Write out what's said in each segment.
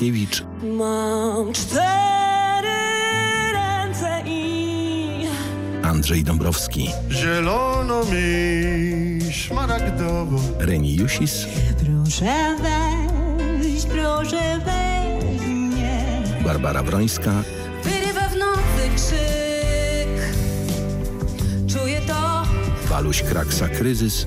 Kiewicz. Mam cztery ręce i... Andrzej Dąbrowski. Zielono mi szmaragdowo. Reni Jusis. Proszę wejść, proszę wejść mnie. Barbara Wrońska. Wyrywa w nocy krzyk. Czuję to. Waluś Kraksa Kryzys.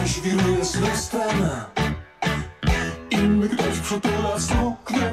Ktoś wiruje z lustrem Inny ktoś przytula suknię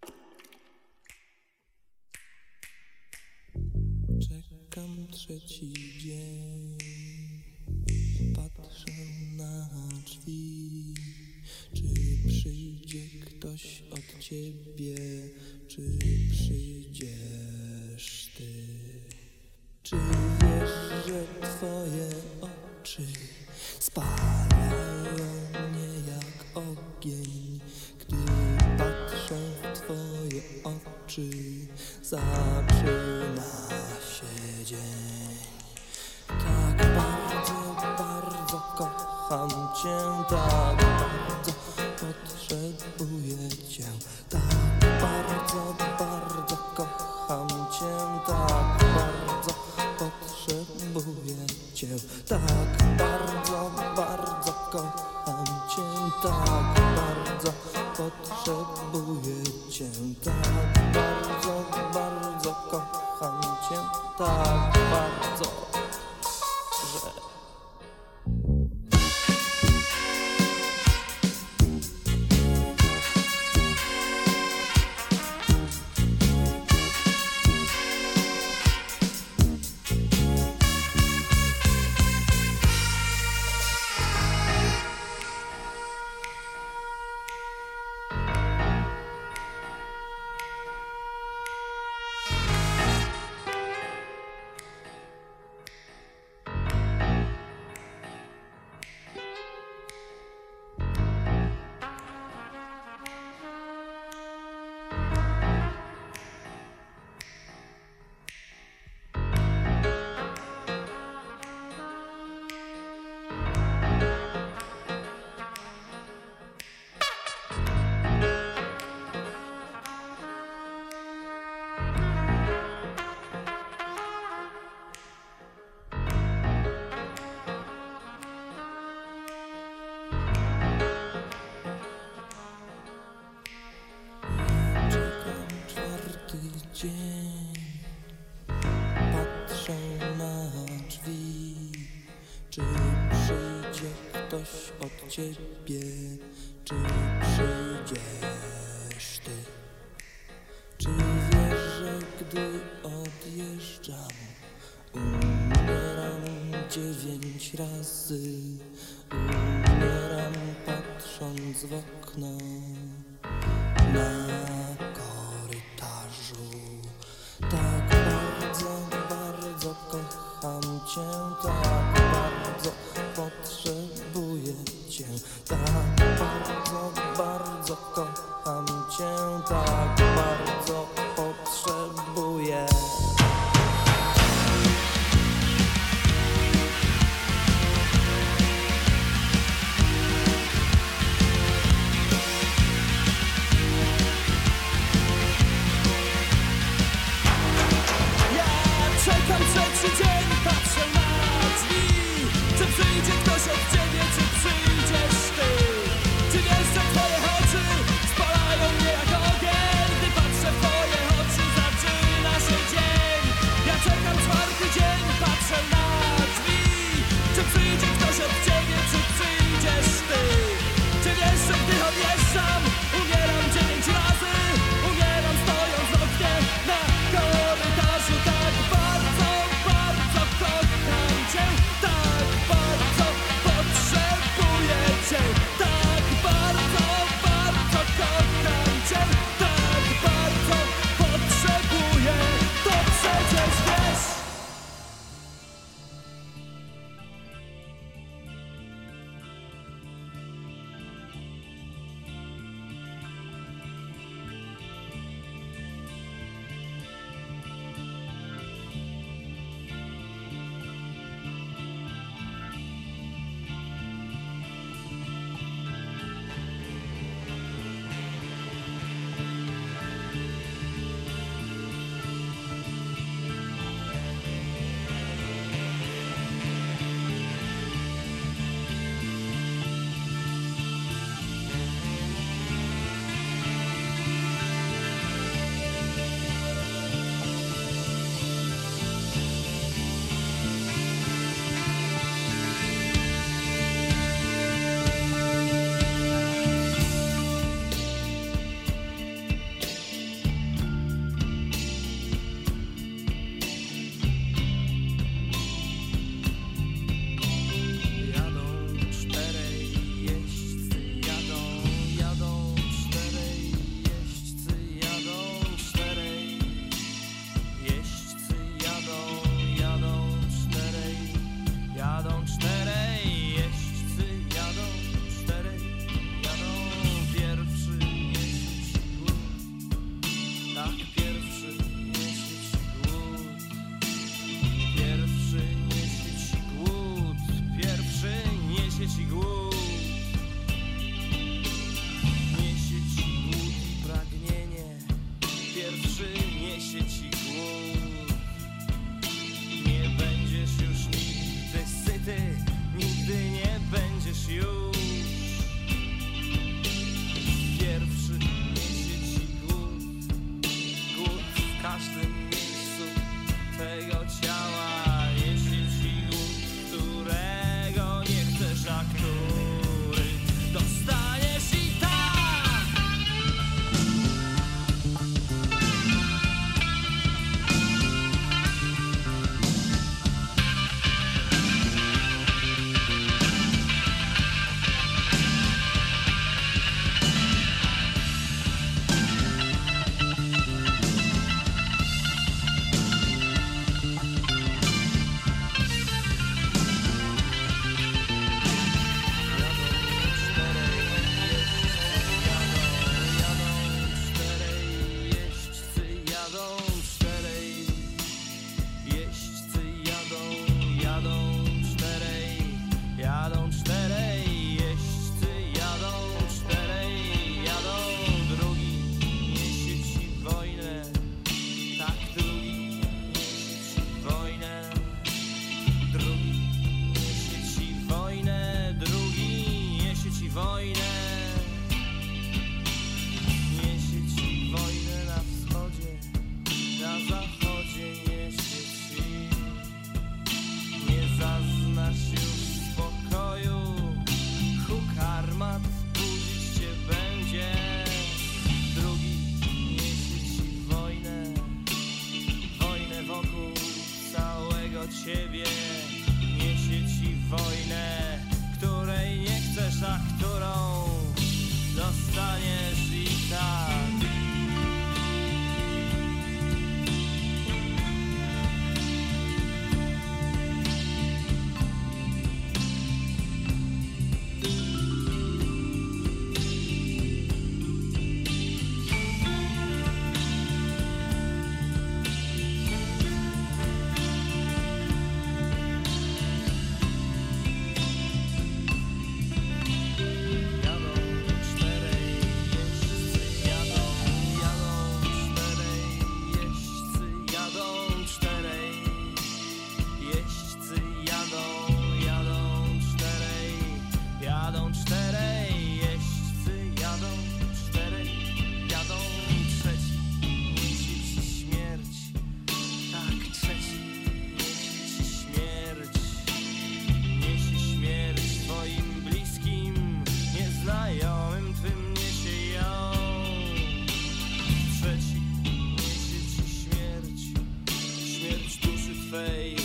swej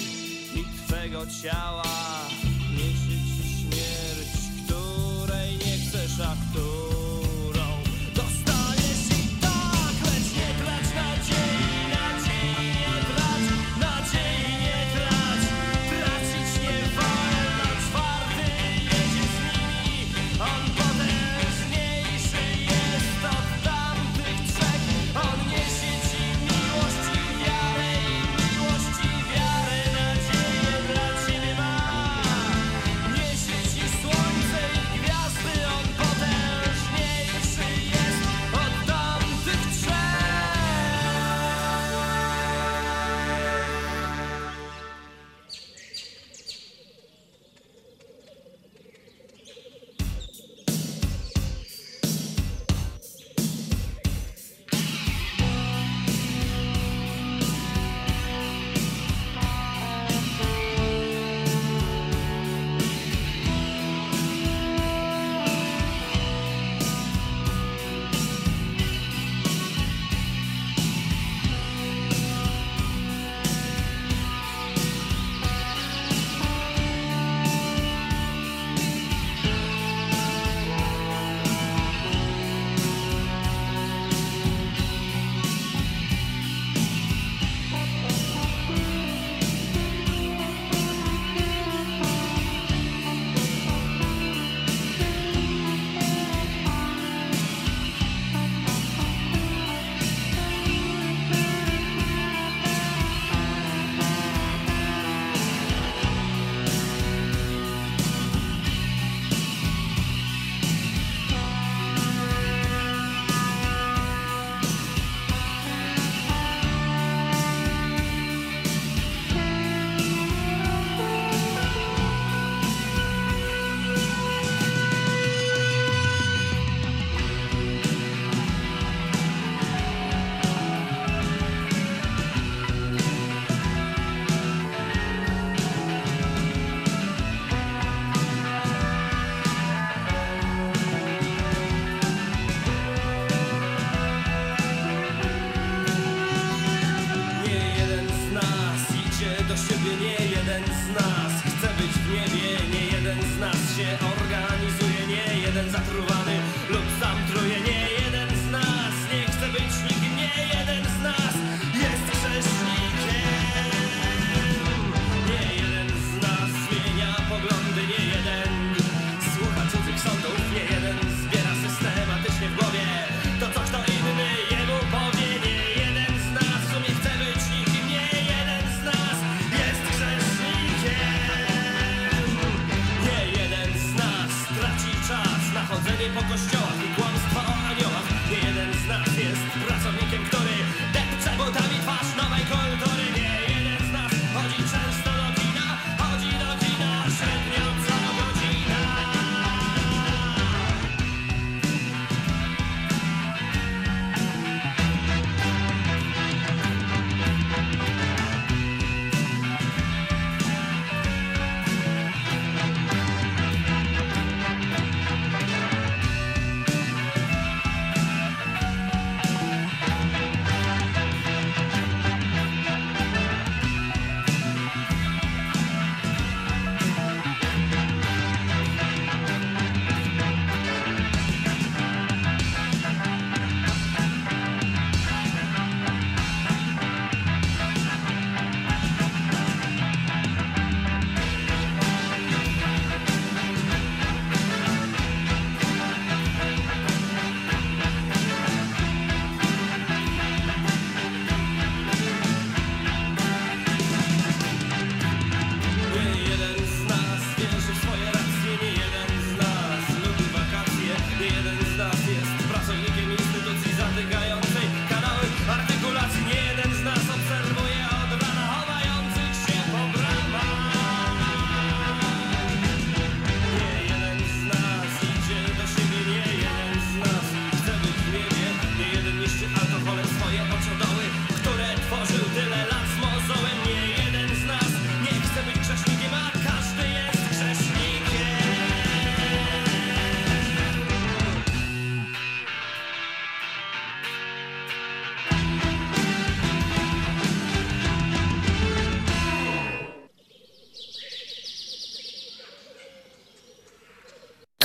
i twego ciała.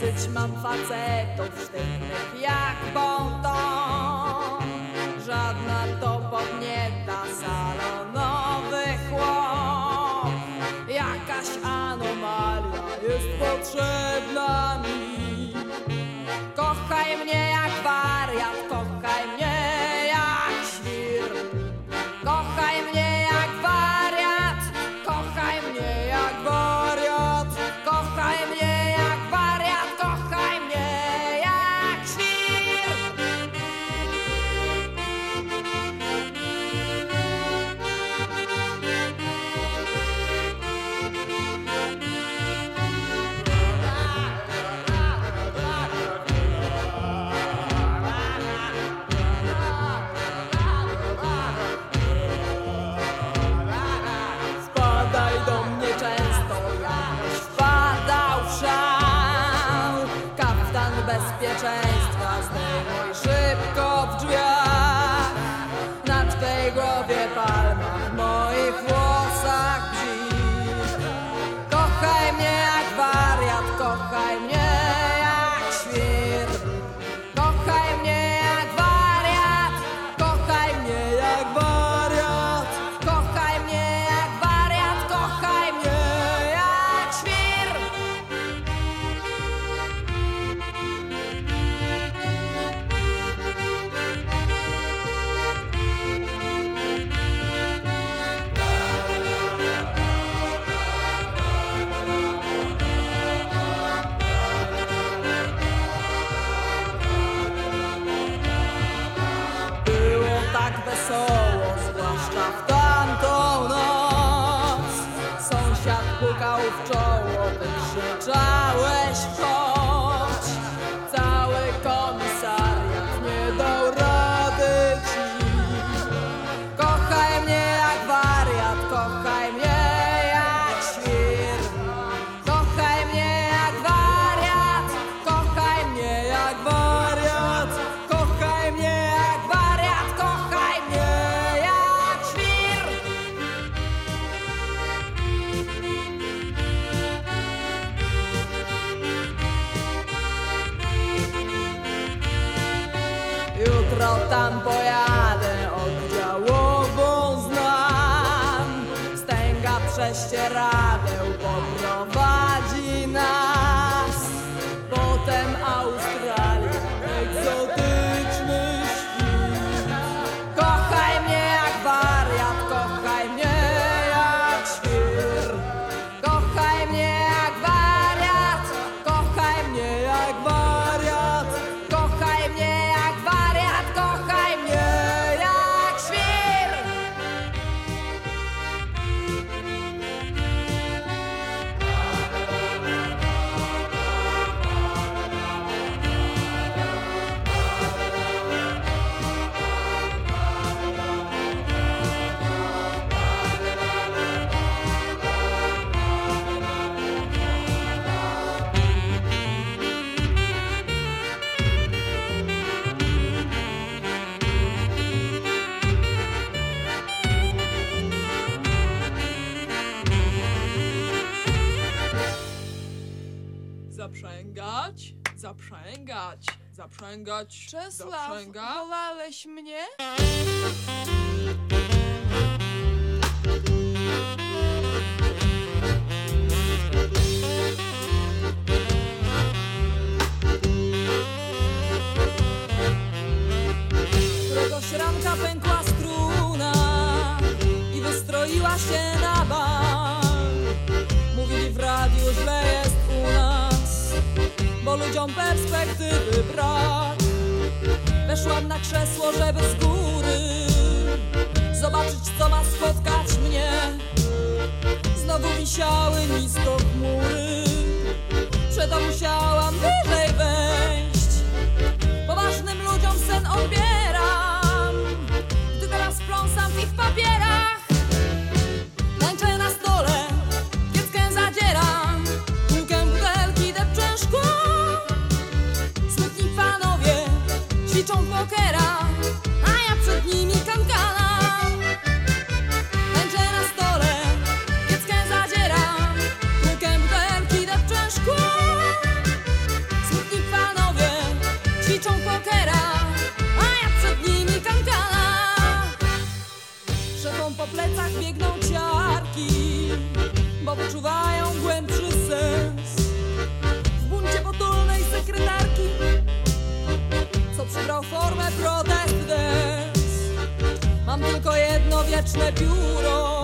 Dosyć mam facetów time. zaprzęgać, zaprzęgać, Czesław, zaprzęga. wolałeś mnie? ludziom perspektywy brak. Weszłam na krzesło, żeby z góry zobaczyć, co ma spotkać mnie. Znowu wisiały nisko chmury, przeto musiałam wyżej wejść. Poważnym ludziom sen odbieram, gdy teraz pląsam w ich papierach. głębszy sens. W buncie potulnej sekretarki Co przybrał formę protest dance. Mam tylko jedno wieczne pióro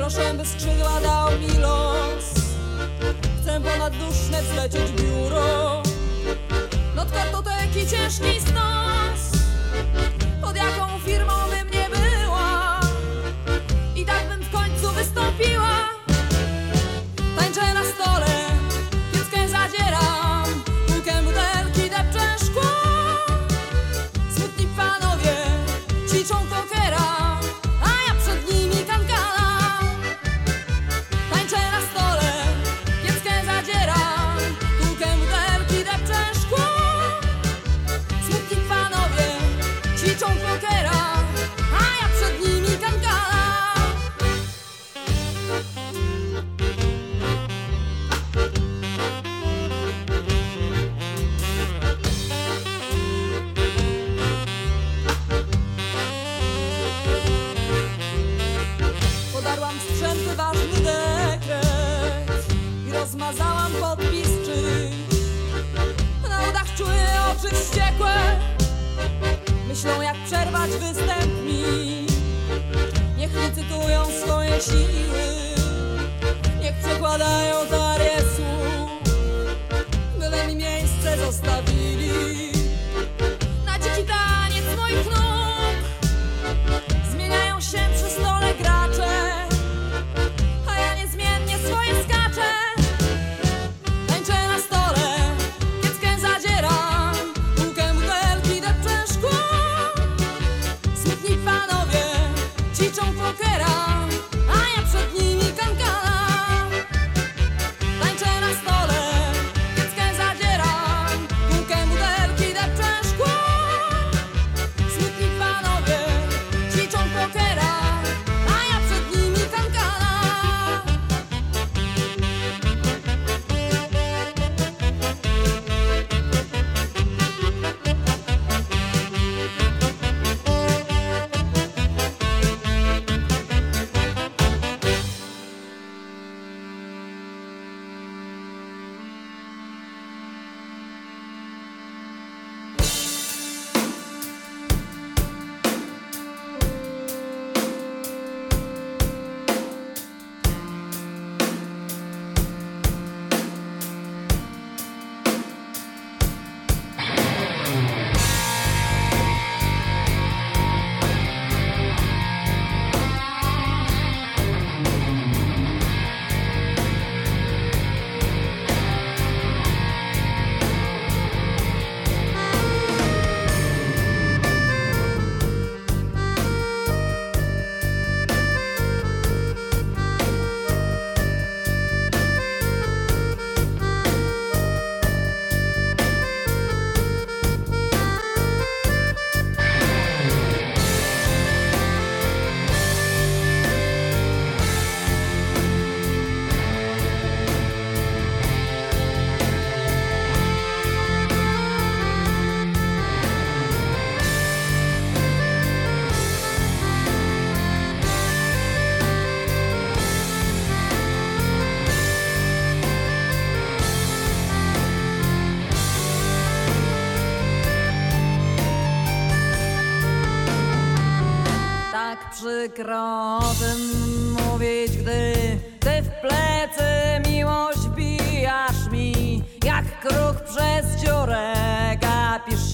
Proszę by skrzydła dał mi los. Chcę ponadduszne wzlecieć biuro. Notka to taki ciężki stos. Pod jaką przykro o tym mówić, gdy ty w plecy miłość bijasz mi Jak kruk przez dziurę gapisz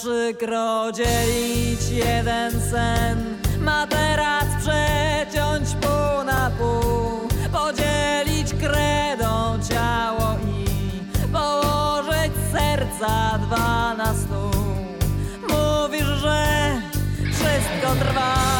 przykro dzielić jeden sen. Materac przeciąć pół na pół Podzielić kredą ciało i Położyć serca dwa na stół. Mówisz, że wszystko trwa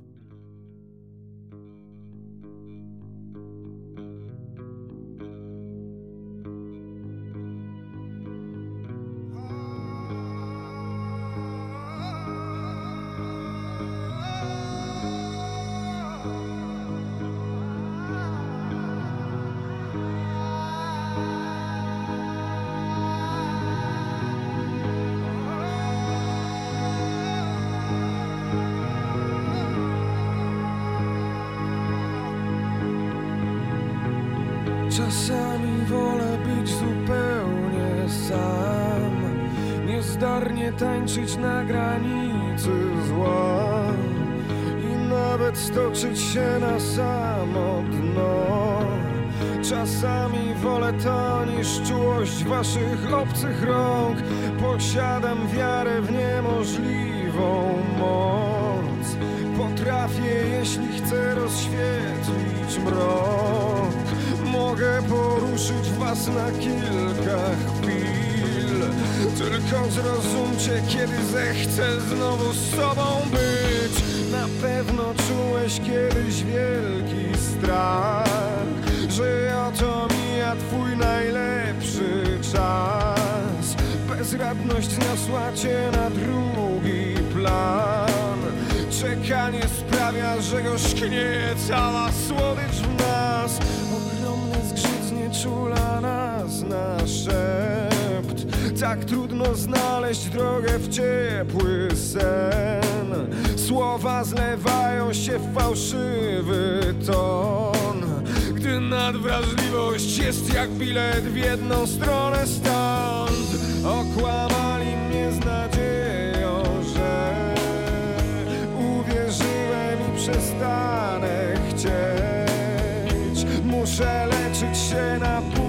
Kiedyś wielki strach Że oto mija twój najlepszy czas. Bezradność zniosła cię na drugi plan. Czekanie sprawia, że gorzknie cała słodycz w nas. Ogromny zgrzyt znieczula nas na szept Tak trudno znaleźć drogę w ciepły sen. Słowa zlewają się w fałszywy ton. Gdy nadwrażliwość jest jak bilet w jedną stronę stąd Okłamali mnie z nadzieją, że uwierzyłem i przestanę chcieć. Muszę leczyć się na ból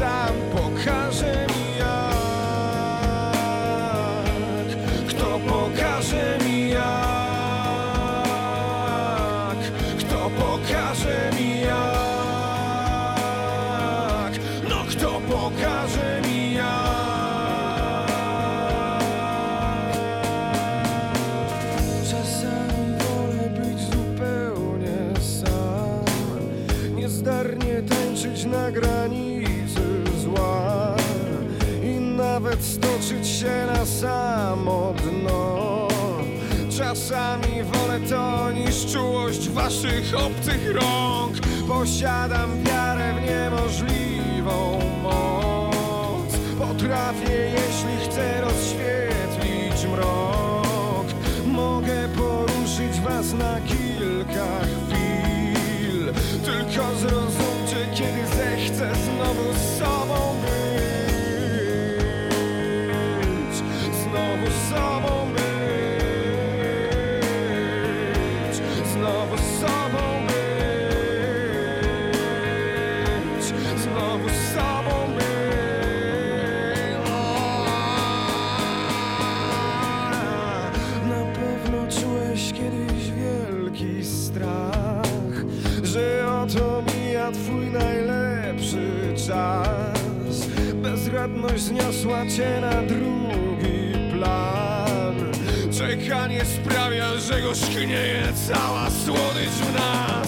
z czułość waszych obcych rąk. Posiadam wiarę w niemożliwą moc. Potrafię, jeśli chcę, rozświetlić mrok. Mogę poruszyć was na kilka chwil. Tylko zrozumieć zniosła cię na drugi plan. Czekanie sprawia, że gorzknieje cała słodycz w nas.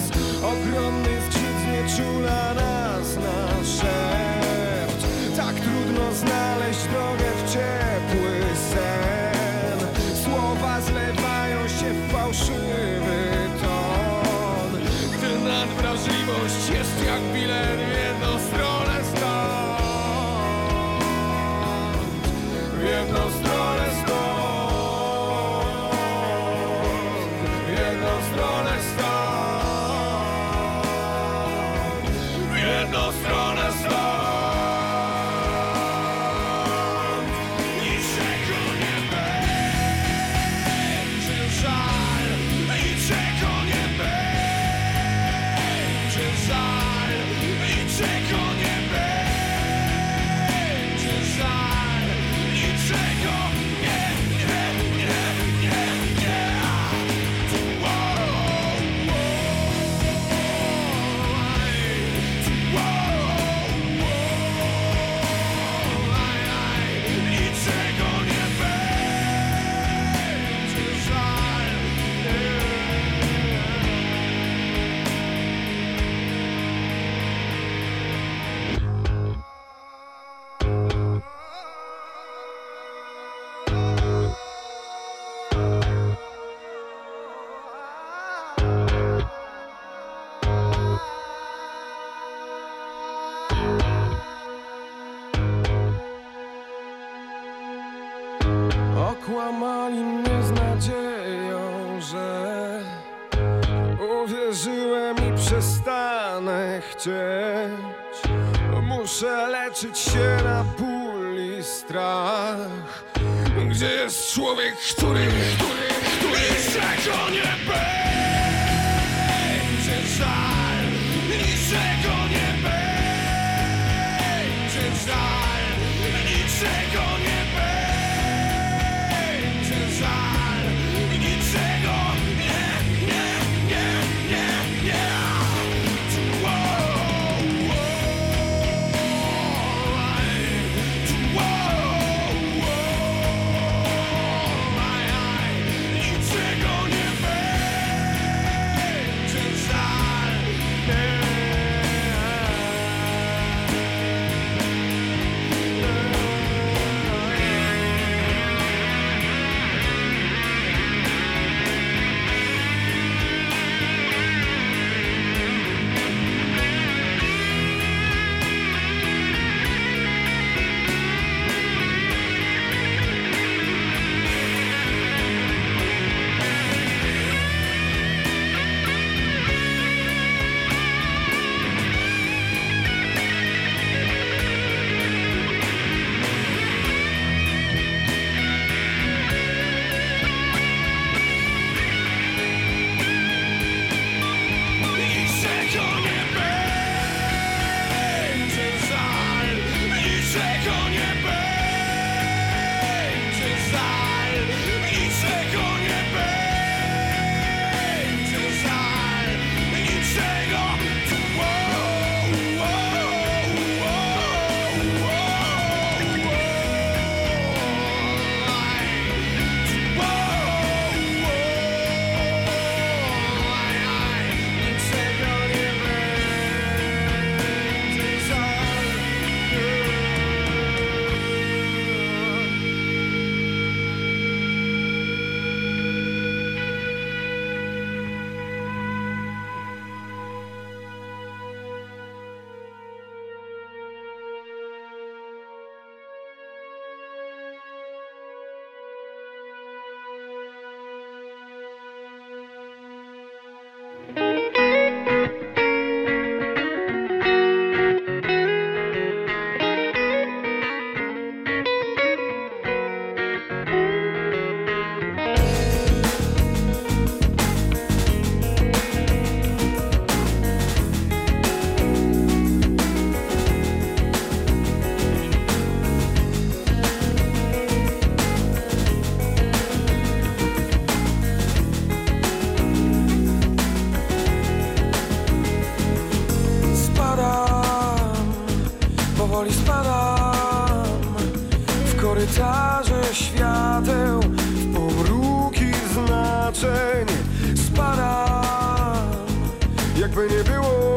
by nie było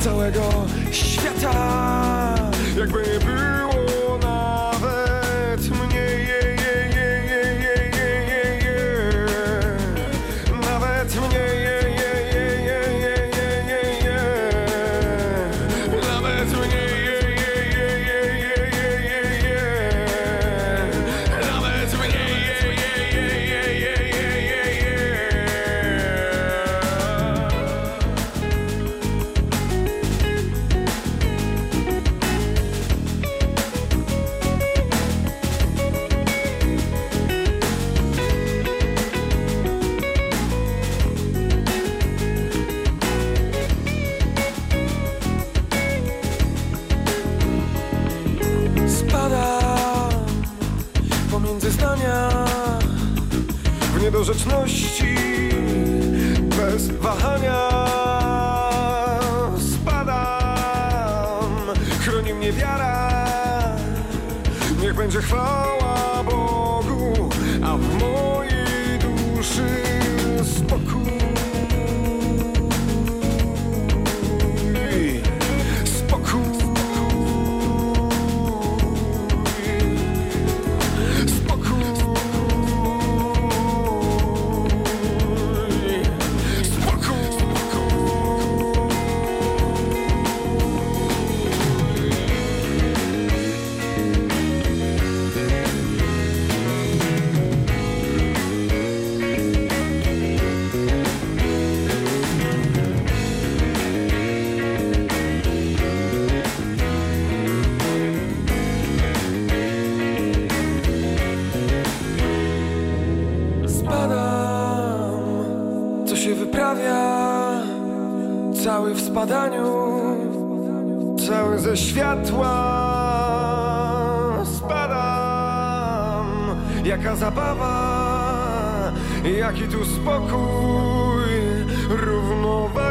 całego świata, jakby nie Так захід у спокій, рівнове.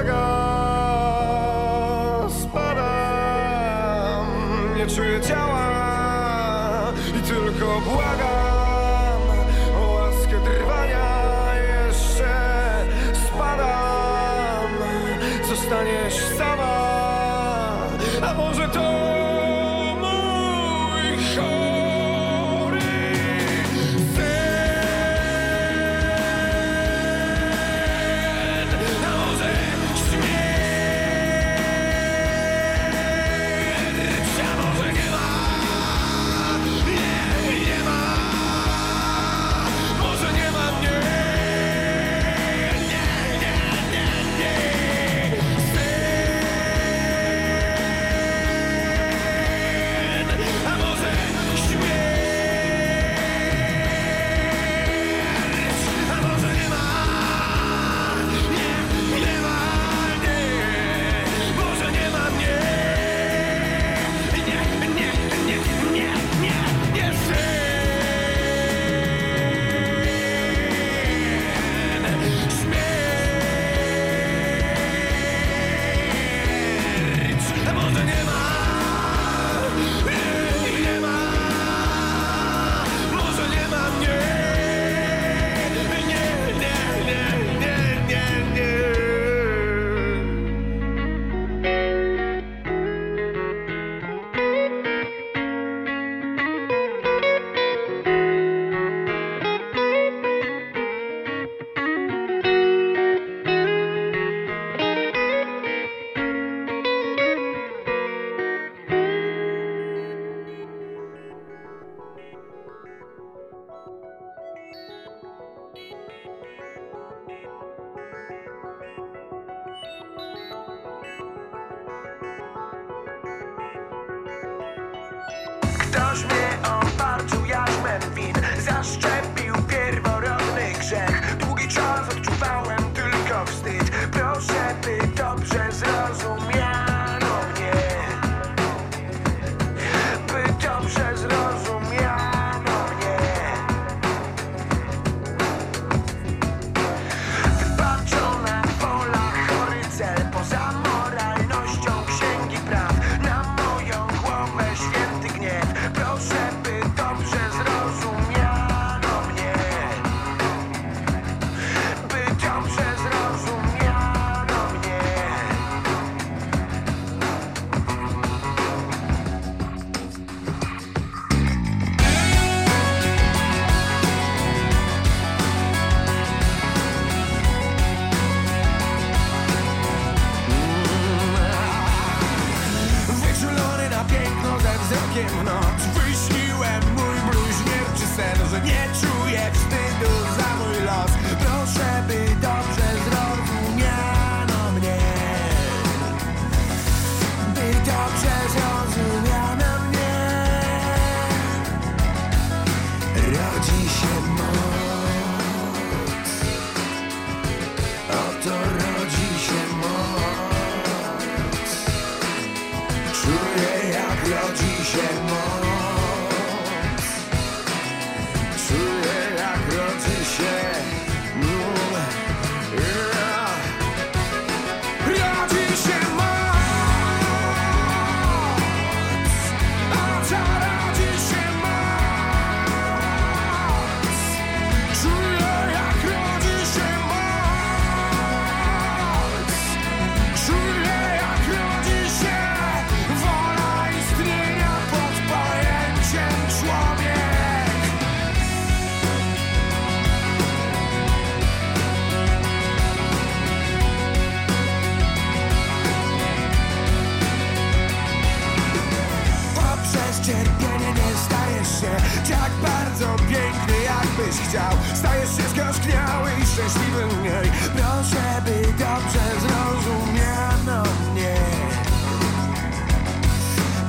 Stajesz się zgorzkniały i szczęśliwy mniej. No, Proszę, by dobrze zrozumiano mnie.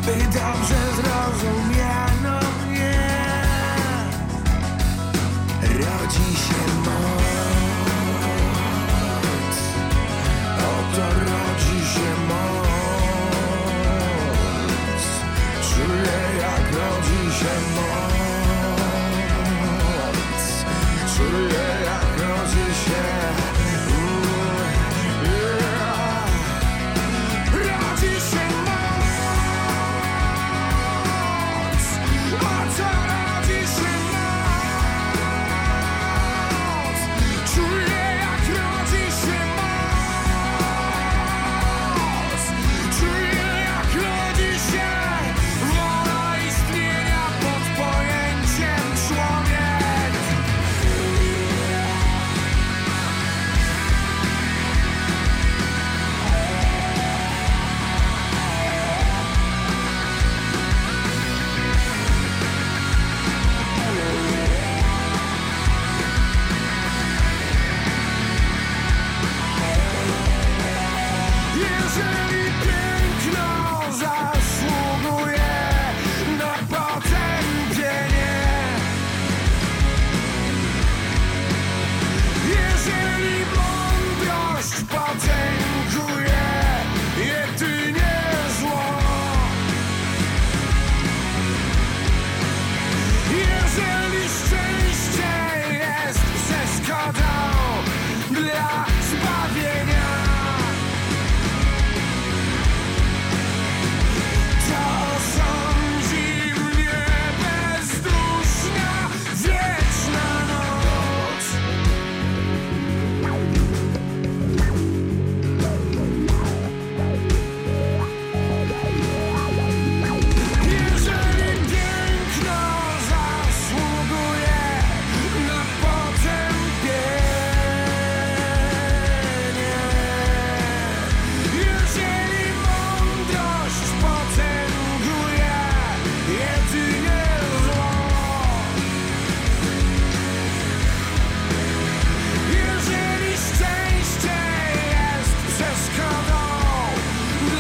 By dobrze zrozumiano mnie. Rodzi się moc. Oto rodzi się moc. Czuję jak rodzi się moc